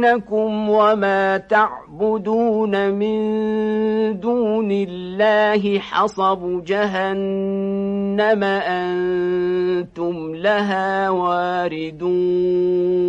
دينكم وما تعبدون من دون الله حصب جهنم أنتم لها واردون